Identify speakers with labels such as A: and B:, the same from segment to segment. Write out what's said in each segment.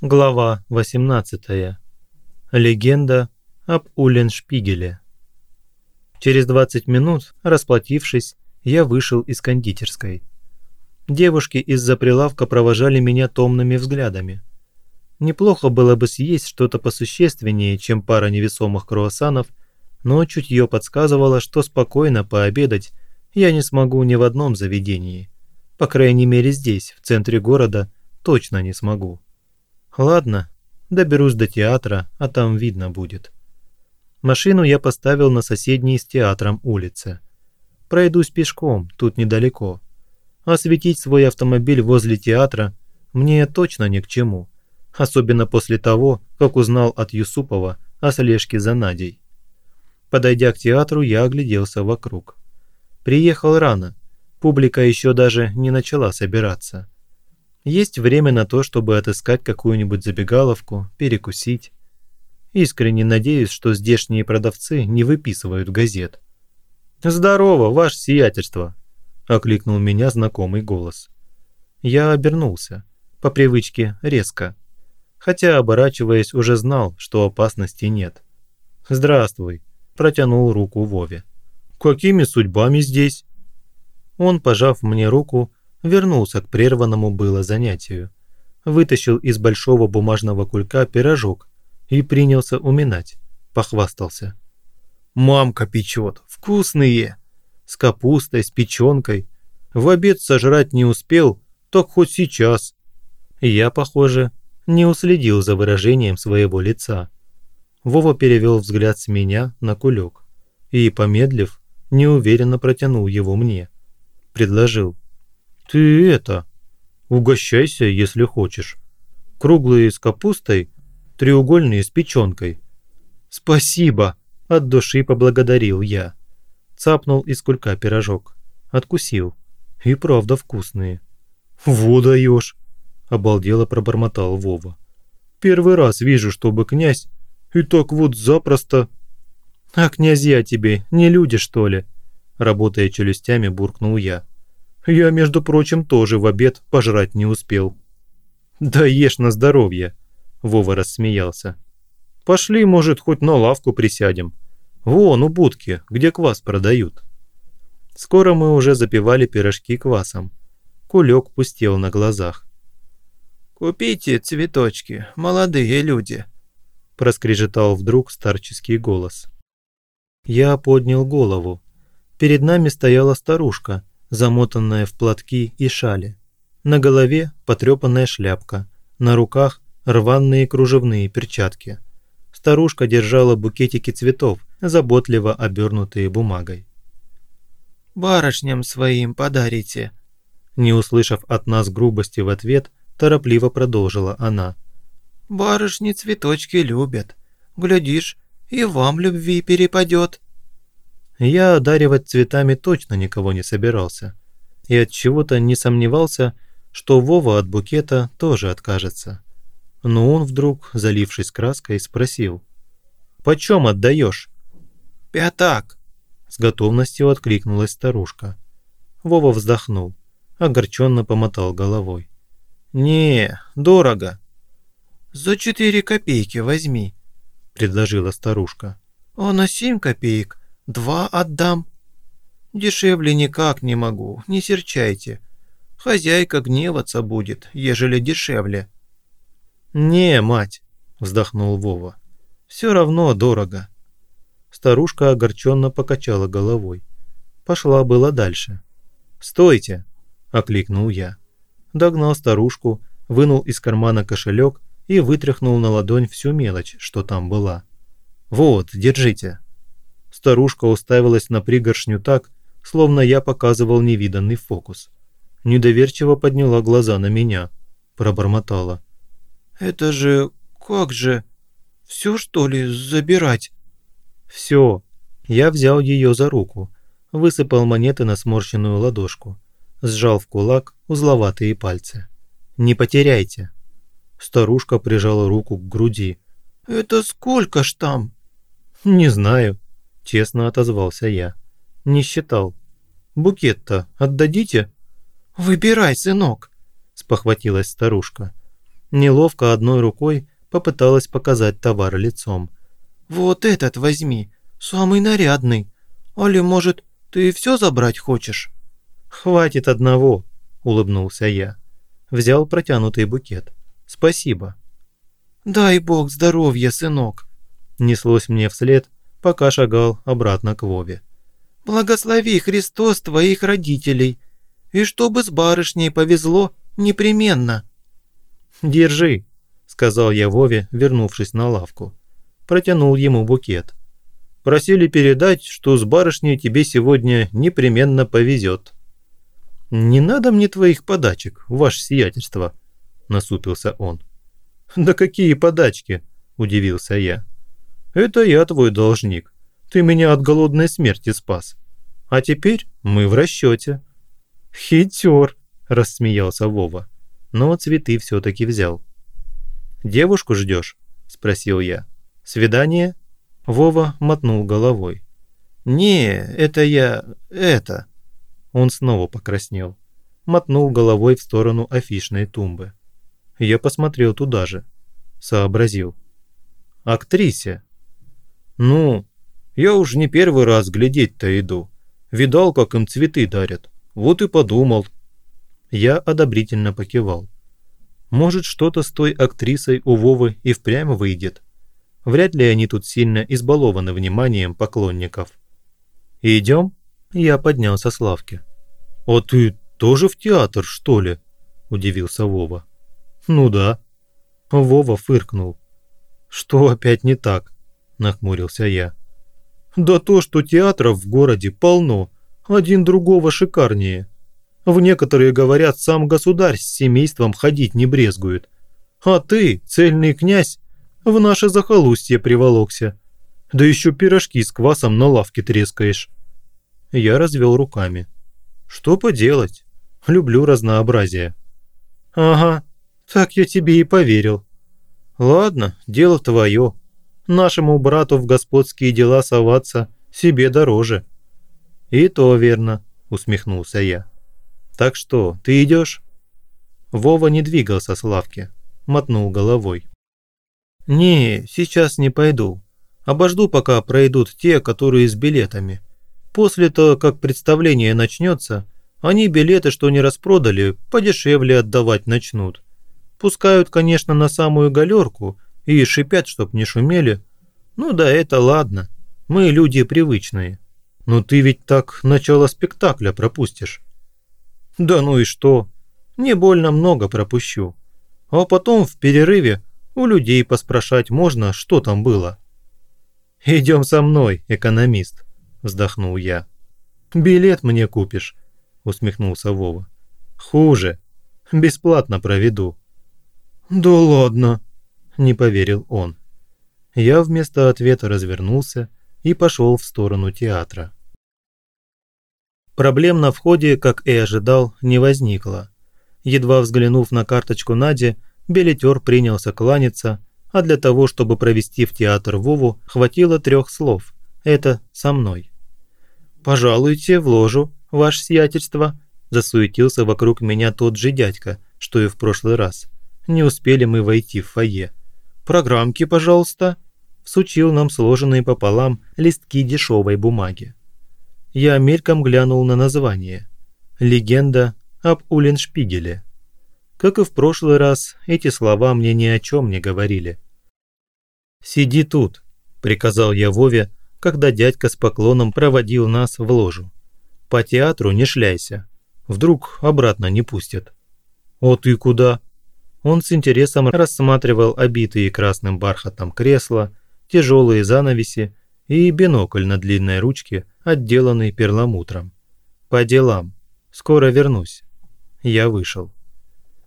A: Глава 18. Легенда об Уленшпигеле. Через 20 минут, расплатившись, я вышел из кондитерской. Девушки из-за прилавка провожали меня томными взглядами. Неплохо было бы съесть что-то посущественнее, чем пара невесомых круассанов, но чутье подсказывало, что спокойно пообедать я не смогу ни в одном заведении. По крайней мере здесь, в центре города, точно не смогу. Ладно, доберусь до театра, а там видно будет. Машину я поставил на соседней с театром улице. Пройдусь пешком, тут недалеко. Осветить свой автомобиль возле театра мне точно ни к чему. Особенно после того, как узнал от Юсупова о слежке за Надей. Подойдя к театру, я огляделся вокруг. Приехал рано, публика еще даже не начала собираться. Есть время на то, чтобы отыскать какую-нибудь забегаловку, перекусить. Искренне надеюсь, что здешние продавцы не выписывают газет. «Здорово, ваше сиятельство!» – окликнул меня знакомый голос. Я обернулся, по привычке резко, хотя, оборачиваясь, уже знал, что опасности нет. «Здравствуй», – протянул руку Вове. «Какими судьбами здесь?» Он, пожав мне руку, вернулся к прерванному было занятию, вытащил из большого бумажного кулька пирожок и принялся уминать, похвастался. «Мамка печет, вкусные! С капустой, с печенкой. В обед сожрать не успел, так хоть сейчас». Я, похоже, не уследил за выражением своего лица. Вова перевел взгляд с меня на кулек и, помедлив, неуверенно протянул его мне. Предложил. «Ты это, угощайся, если хочешь. Круглые с капустой, треугольные с печенкой». «Спасибо!» – от души поблагодарил я. Цапнул из кулька пирожок. Откусил. И правда вкусные. «Во даешь!» – обалдело пробормотал Вова. «Первый раз вижу, чтобы князь и так вот запросто...» «А князья тебе не люди, что ли?» Работая челюстями, буркнул я. Я, между прочим, тоже в обед пожрать не успел». «Да ешь на здоровье», – Вова рассмеялся. «Пошли, может, хоть на лавку присядем. Вон, у будки, где квас продают». Скоро мы уже запивали пирожки квасом. Кулек пустел на глазах.
B: «Купите цветочки, молодые люди», – проскрежетал вдруг старческий голос.
A: Я поднял голову. Перед нами стояла старушка, замотанная в платки и шали. На голове потрепанная шляпка, на руках рваные кружевные перчатки. Старушка держала букетики цветов, заботливо обернутые бумагой.
B: «Барышням своим подарите»,
A: не услышав от нас грубости в ответ, торопливо продолжила она.
B: «Барышни цветочки любят. Глядишь, и вам любви перепадет».
A: Я одаривать цветами точно никого не собирался. И от чего-то не сомневался, что Вова от букета тоже откажется. Но он вдруг, залившись краской, спросил. «Почем отдаешь?»
B: «Пятак», – с готовностью откликнулась старушка.
A: Вова вздохнул, огорченно помотал головой. «Не, дорого».
B: «За четыре копейки возьми», – предложила старушка. «А на семь копеек Два отдам. Дешевле никак не могу, не серчайте. Хозяйка гневаться будет, ежели дешевле.
A: Не, мать, вздохнул Вова. Все равно дорого. Старушка огорченно покачала головой. Пошла было дальше. «Стойте!» – окликнул я. Догнал старушку, вынул из кармана кошелек и вытряхнул на ладонь всю мелочь, что там была. «Вот, держите». Старушка уставилась на пригоршню так, словно я показывал невиданный фокус. Недоверчиво подняла глаза на меня, пробормотала.
B: «Это же... как же... все что ли забирать?»
A: «Все». Я взял ее за руку, высыпал монеты на сморщенную ладошку, сжал в кулак узловатые пальцы. «Не потеряйте». Старушка прижала руку к груди.
B: «Это сколько ж там?»
A: «Не знаю», Честно отозвался я. Не считал. Букет-то отдадите?
B: Выбирай, сынок,
A: спохватилась старушка. Неловко одной рукой попыталась показать товар лицом.
B: «Вот этот возьми, самый нарядный. Али, может, ты все забрать хочешь?»
A: «Хватит одного», – улыбнулся я. Взял протянутый букет. «Спасибо».
B: «Дай бог здоровья, сынок», – неслось мне вслед, пока шагал обратно к Вове. «Благослови Христос твоих родителей, и чтобы с барышней повезло непременно».
A: «Держи», – сказал я Вове, вернувшись на лавку. Протянул ему букет. «Просили передать, что с барышней тебе сегодня непременно повезет». «Не надо мне твоих подачек, ваше сиятельство», – насупился он. «Да какие подачки?» – удивился я. «Это я твой должник. Ты меня от голодной смерти спас. А теперь мы в расчете». «Хитер», – рассмеялся Вова, но цветы все-таки взял. «Девушку ждешь?» – спросил я. «Свидание?» Вова мотнул головой.
B: «Не, это я... это...»
A: Он снова покраснел. Мотнул головой в сторону афишной тумбы. Я посмотрел туда же. Сообразил. «Актрисе». «Ну, я уж не первый раз глядеть-то иду. Видал, как им цветы дарят. Вот и подумал». Я одобрительно покивал. Может, что-то с той актрисой у Вовы и впрямь выйдет. Вряд ли они тут сильно избалованы вниманием поклонников. «Идем?» Я поднялся с лавки. «А ты тоже в театр, что ли?» – удивился Вова. «Ну да». Вова фыркнул. «Что опять не так?» – нахмурился я. «Да то, что театров в городе полно, один другого шикарнее. В некоторые, говорят, сам государь с семейством ходить не брезгует. А ты, цельный князь, в наше захолустье приволокся. Да еще пирожки с квасом на лавке трескаешь». Я развел руками. «Что поделать? Люблю разнообразие». «Ага, так я тебе и поверил. Ладно, дело твое. Нашему брату в господские дела соваться себе дороже». «И то верно», – усмехнулся я. «Так что, ты идешь?» Вова не двигался с лавки, мотнул головой. «Не, сейчас не пойду. Обожду, пока пройдут те, которые с билетами. После того, как представление начнется, они билеты, что не распродали, подешевле отдавать начнут. Пускают, конечно, на самую галерку и шипят, чтоб не шумели. Ну да, это ладно. Мы люди привычные. Но ты ведь так начало спектакля пропустишь. Да ну и что? Не больно много пропущу. А потом в перерыве у людей поспрашать можно, что там было. «Идем со мной, экономист», – вздохнул я. «Билет мне купишь», – усмехнулся Вова. «Хуже. Бесплатно проведу». «Да ладно», – не поверил он. Я вместо ответа развернулся и пошел в сторону театра. Проблем на входе, как и ожидал, не возникло. Едва взглянув на карточку Нади, билетер принялся кланяться, а для того, чтобы провести в театр Вову, хватило трех слов. Это со мной. «Пожалуйте в ложу, ваше сиятельство», – засуетился вокруг меня тот же дядька, что и в прошлый раз. Не успели мы войти в фойе. «Программки, пожалуйста», – всучил нам сложенные пополам листки дешевой бумаги. Я мельком глянул на название. «Легенда об Улленшпигеле». Как и в прошлый раз, эти слова мне ни о чем не говорили. «Сиди тут», – приказал я Вове, когда дядька с поклоном проводил нас в ложу. «По театру не шляйся. Вдруг обратно не пустят». «О ты куда?» Он с интересом рассматривал обитые красным бархатом кресла, тяжелые занавеси и бинокль на длинной ручке, отделанный перламутром. «По делам. Скоро вернусь». Я вышел.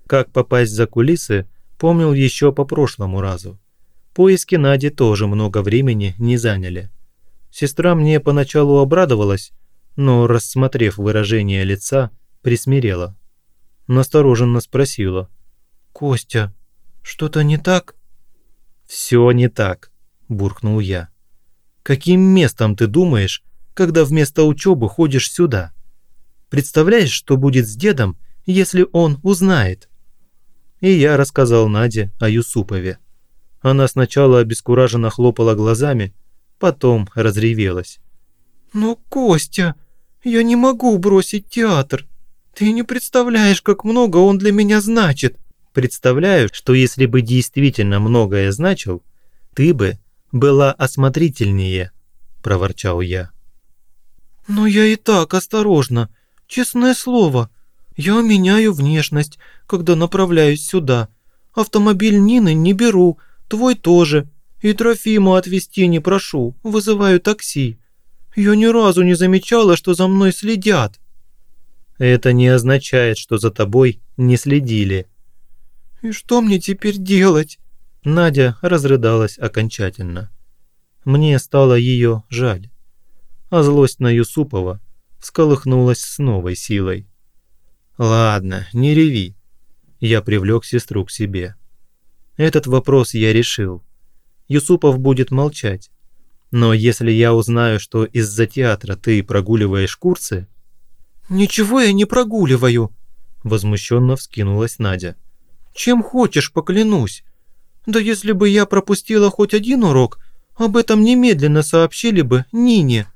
A: Как попасть за кулисы, помнил еще по прошлому разу. Поиски Нади тоже много времени не заняли. Сестра мне поначалу обрадовалась, но, рассмотрев выражение лица, присмирела. Настороженно спросила. «Костя, что-то не так?» «Все не так», – буркнул я. «Каким местом ты думаешь, когда вместо учебы ходишь сюда? Представляешь, что будет с дедом, если он узнает?» И я рассказал Наде о Юсупове. Она сначала обескураженно хлопала глазами, потом разревелась.
B: «Ну, Костя, я не могу бросить театр. Ты не представляешь, как много он для меня значит».
A: «Представляю, что если бы действительно многое значил, ты бы была осмотрительнее», – проворчал я.
B: «Но я и так осторожно, честное слово. Я меняю внешность, когда направляюсь сюда. Автомобиль Нины не беру, твой тоже. И Трофиму отвезти не прошу, вызываю такси. Я ни разу не замечала, что за мной следят».
A: «Это не означает, что за тобой не следили».
B: «И что мне теперь делать?»
A: Надя разрыдалась окончательно. Мне стало ее жаль. А злость на Юсупова всколыхнулась с новой силой. «Ладно, не реви». Я привлек сестру к себе. Этот вопрос я решил. Юсупов будет молчать, но если я узнаю, что из-за театра ты прогуливаешь курсы...»
B: «Ничего я не прогуливаю», –
A: возмущенно вскинулась Надя.
B: «Чем хочешь, поклянусь. Да если бы я пропустила хоть один урок, об этом немедленно сообщили бы Нине.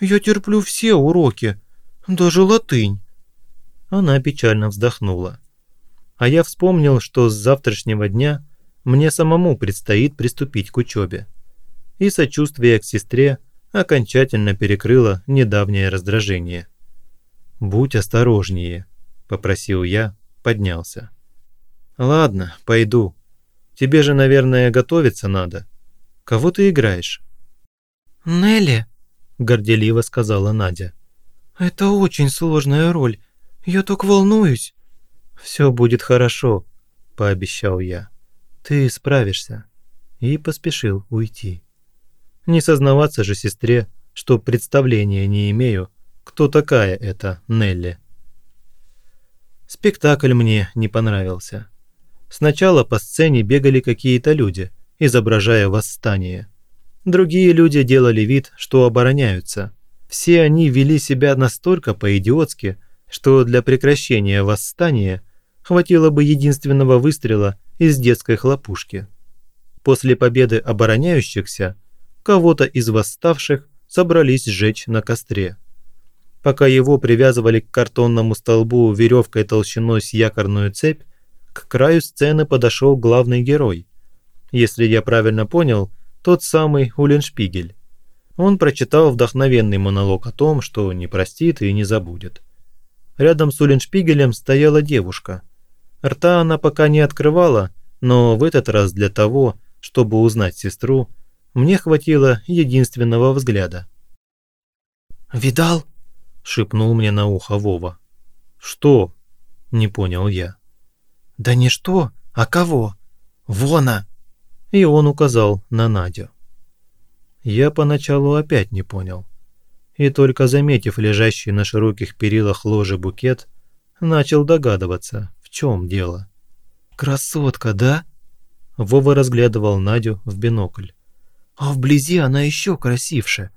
B: Я терплю все уроки, даже латынь».
A: Она печально вздохнула. А я вспомнил, что с завтрашнего дня мне самому предстоит приступить к учебе и сочувствие к сестре окончательно перекрыло недавнее раздражение. «Будь осторожнее», – попросил я, поднялся. «Ладно, пойду. Тебе же, наверное, готовиться надо. Кого ты играешь?»
B: «Нелли», –
A: горделиво сказала Надя.
B: «Это очень сложная роль. Я так волнуюсь».
A: «Все будет хорошо», – пообещал я. «Ты справишься». И поспешил уйти. Не сознаваться же сестре, что представления не имею, кто такая эта Нелли. Спектакль мне не понравился. Сначала по сцене бегали какие-то люди, изображая восстание. Другие люди делали вид, что обороняются. Все они вели себя настолько по-идиотски, что для прекращения восстания хватило бы единственного выстрела из детской хлопушки. После победы обороняющихся кого-то из восставших собрались сжечь на костре. Пока его привязывали к картонному столбу веревкой толщиной с якорную цепь, к краю сцены подошел главный герой. Если я правильно понял, тот самый Уленшпигель. Он прочитал вдохновенный монолог о том, что не простит и не забудет. Рядом с Уленшпигелем стояла девушка. Рта она пока не открывала, но в этот раз для того, чтобы узнать сестру, мне хватило единственного взгляда.
B: «Видал?»
A: – шепнул мне на ухо Вова. «Что?» – не понял я.
B: «Да не что, а кого? Вона!»
A: И он указал на Надю. Я поначалу опять не понял. И только заметив лежащий на широких перилах ложи букет, начал догадываться, в чем дело.
B: «Красотка, да?»
A: Вова разглядывал Надю в бинокль
B: а вблизи она еще красивше.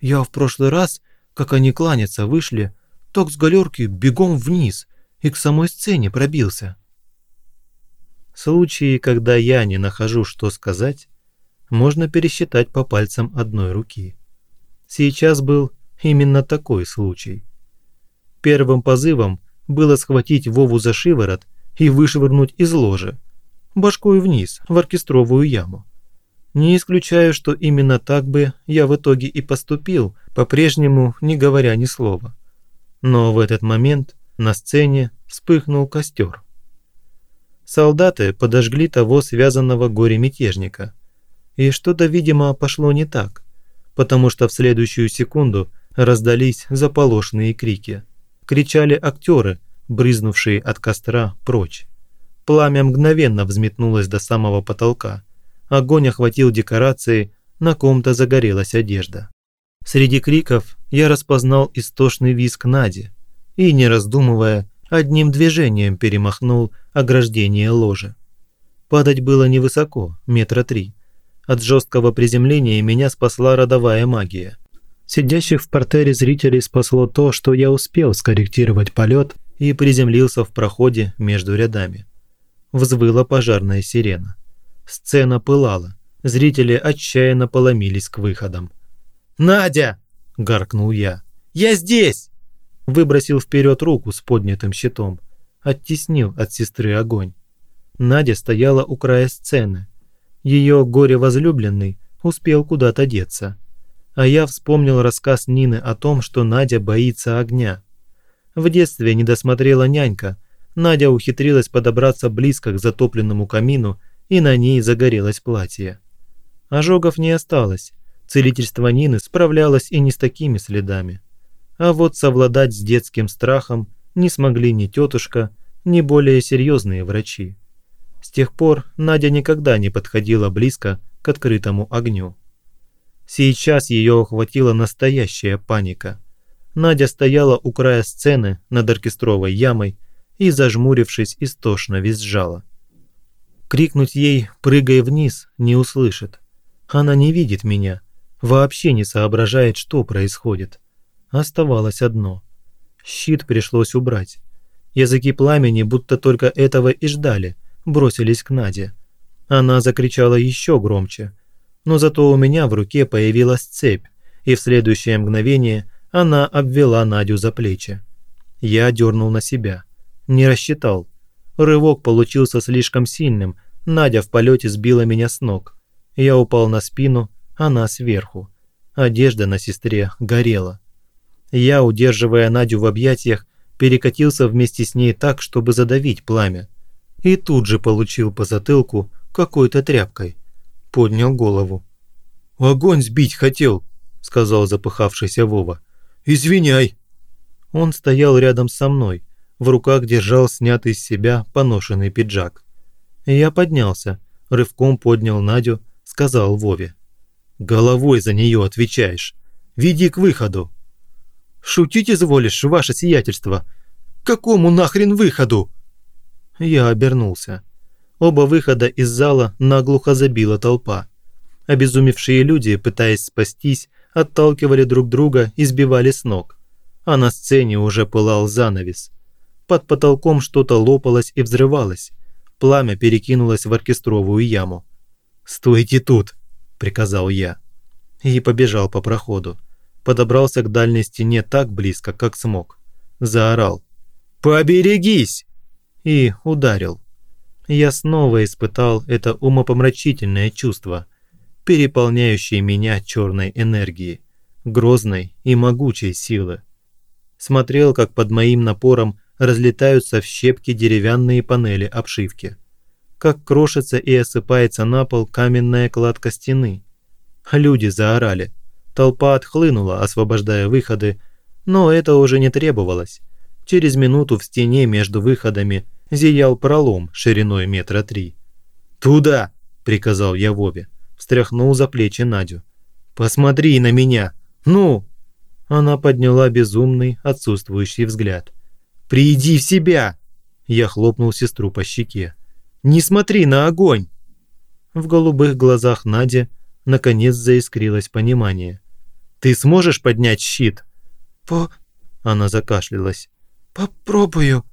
B: Я в прошлый раз, как они кланяться вышли, ток с галерки бегом вниз и к самой сцене пробился.
A: Случаи, когда я не нахожу, что сказать, можно пересчитать по пальцам одной руки. Сейчас был именно такой случай. Первым позывом было схватить Вову за шиворот и вышвырнуть из ложи, башкой вниз, в оркестровую яму. Не исключаю, что именно так бы я в итоге и поступил, по-прежнему не говоря ни слова. Но в этот момент на сцене вспыхнул костер. Солдаты подожгли того связанного горе-мятежника. И что-то, видимо, пошло не так, потому что в следующую секунду раздались заполошенные крики. Кричали актеры, брызнувшие от костра прочь. Пламя мгновенно взметнулось до самого потолка – Огонь охватил декорации, на ком-то загорелась одежда. Среди криков я распознал истошный визг Нади и, не раздумывая, одним движением перемахнул ограждение ложи. Падать было невысоко, метра три. От жесткого приземления меня спасла родовая магия. Сидящих в портере зрителей спасло то, что я успел скорректировать полет и приземлился в проходе между рядами. Взвыла пожарная сирена. Сцена пылала. Зрители отчаянно поломились к выходам.
B: «Надя!» – гаркнул я. «Я здесь!»
A: Выбросил вперед руку с поднятым щитом. Оттеснил от сестры огонь. Надя стояла у края сцены. Ее горе-возлюбленный успел куда-то деться. А я вспомнил рассказ Нины о том, что Надя боится огня. В детстве не досмотрела нянька. Надя ухитрилась подобраться близко к затопленному камину, и на ней загорелось платье. Ожогов не осталось. Целительство Нины справлялось и не с такими следами. А вот совладать с детским страхом не смогли ни тетушка, ни более серьезные врачи. С тех пор Надя никогда не подходила близко к открытому огню. Сейчас ее охватила настоящая паника. Надя стояла у края сцены над оркестровой ямой и, зажмурившись, истошно визжала. Крикнуть ей «прыгай вниз» не услышит. Она не видит меня, вообще не соображает, что происходит. Оставалось одно. Щит пришлось убрать. Языки пламени будто только этого и ждали, бросились к Наде. Она закричала еще громче. Но зато у меня в руке появилась цепь, и в следующее мгновение она обвела Надю за плечи. Я дернул на себя. Не рассчитал. Рывок получился слишком сильным, Надя в полете сбила меня с ног. Я упал на спину, она сверху. Одежда на сестре горела. Я, удерживая Надю в объятиях, перекатился вместе с ней так, чтобы задавить пламя. И тут же получил по затылку какой-то тряпкой. Поднял голову.
B: «Огонь сбить хотел», – сказал запыхавшийся Вова. «Извиняй».
A: Он стоял рядом со мной, в руках держал снятый с себя поношенный пиджак. Я поднялся, рывком поднял Надю, сказал Вове. «Головой за нее отвечаешь. Веди к выходу».
B: «Шутить изволишь, ваше сиятельство? Какому нахрен выходу?»
A: Я обернулся. Оба выхода из зала наглухо забила толпа. Обезумевшие люди, пытаясь спастись, отталкивали друг друга и сбивали с ног. А на сцене уже пылал занавес. Под потолком что-то лопалось и взрывалось. Пламя перекинулось в оркестровую яму. «Стойте тут!» – приказал я. И побежал по проходу. Подобрался к дальней стене так близко, как смог. Заорал. «Поберегись!» И ударил я снова испытал это умопомрачительное чувство, переполняющее меня черной энергией, грозной и могучей силы. Смотрел, как под моим напором разлетаются в щепки деревянные панели обшивки, как крошится и осыпается на пол каменная кладка стены. Люди заорали, толпа отхлынула, освобождая выходы, но это уже не требовалось. Через минуту в стене между выходами – зиял пролом шириной метра три. «Туда!» – приказал я Вове. Встряхнул за плечи Надю. «Посмотри на меня! Ну!» Она подняла безумный, отсутствующий взгляд. «Приди в себя!» Я хлопнул сестру по щеке. «Не смотри на огонь!» В голубых глазах Нади наконец заискрилось понимание. «Ты сможешь поднять щит?»
B: «По...»
A: Она закашлялась.
B: «Попробую».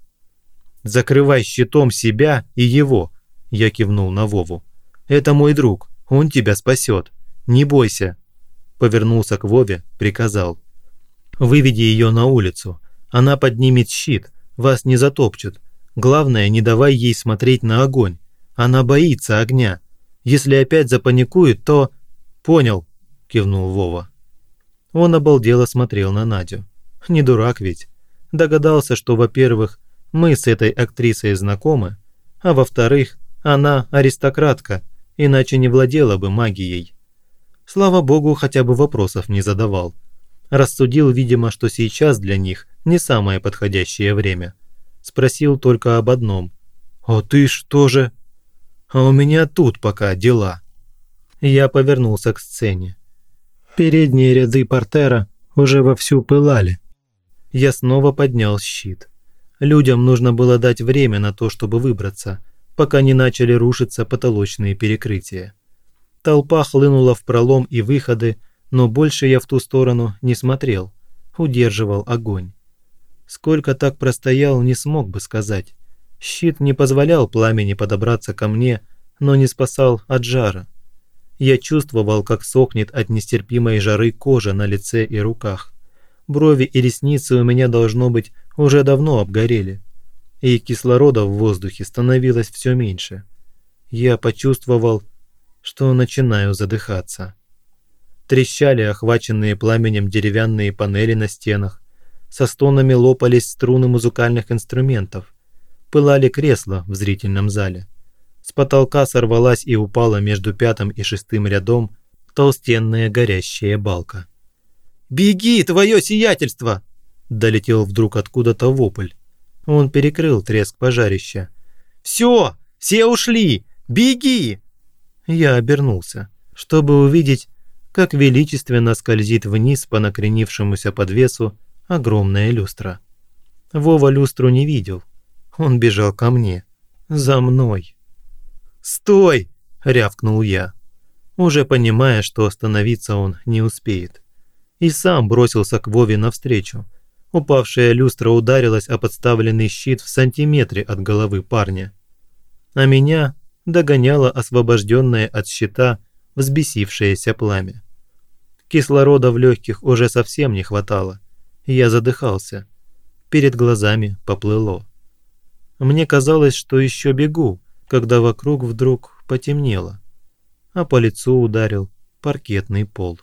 A: Закрывай щитом себя и его», – я кивнул на Вову. «Это мой друг, он тебя спасет. Не бойся». Повернулся к Вове, приказал. «Выведи ее на улицу. Она поднимет щит, вас не затопчут. Главное, не давай ей смотреть на огонь. Она боится огня. Если опять запаникует, то...» «Понял», – кивнул Вова. Он обалдело смотрел на Надю. Не дурак ведь. Догадался, что, во-первых, мы с этой актрисой знакомы, а во-вторых, она аристократка, иначе не владела бы магией. Слава богу, хотя бы вопросов не задавал. Рассудил, видимо, что сейчас для них не самое подходящее время. Спросил только об одном. «А ты что же?» «А у меня тут пока дела». Я повернулся к сцене. Передние ряды портера уже вовсю пылали. Я снова поднял щит. Людям нужно было дать время на то, чтобы выбраться, пока не начали рушиться потолочные перекрытия. Толпа хлынула в пролом и выходы, но больше я в ту сторону не смотрел, удерживал огонь. Сколько так простоял, не смог бы сказать. Щит не позволял пламени подобраться ко мне, но не спасал от жара. Я чувствовал, как сохнет от нестерпимой жары кожа на лице и руках. Брови и ресницы у меня, должно быть, уже давно обгорели. И кислорода в воздухе становилось все меньше. Я почувствовал, что начинаю задыхаться. Трещали охваченные пламенем деревянные панели на стенах, со стонами лопались струны музыкальных инструментов, пылали кресла в зрительном зале. С потолка сорвалась и упала между пятым и шестым рядом толстенная горящая балка. «Беги, твое сиятельство!» Долетел вдруг откуда-то вопль. Он перекрыл треск пожарища. «Все! Все ушли! Беги!» Я обернулся, чтобы увидеть, как величественно скользит вниз по накренившемуся подвесу огромная люстра. Вова люстру не видел. Он бежал ко мне. За мной. «Стой!» – рявкнул я, уже понимая, что остановиться он не успеет. И сам бросился к Вове навстречу. Упавшая люстра ударилась о подставленный щит в сантиметре от головы парня. А меня догоняло освобожденное от щита взбесившееся пламя. Кислорода в легких уже совсем не хватало. Я задыхался. Перед глазами поплыло. Мне казалось, что еще бегу, когда вокруг вдруг потемнело, а по лицу ударил паркетный пол.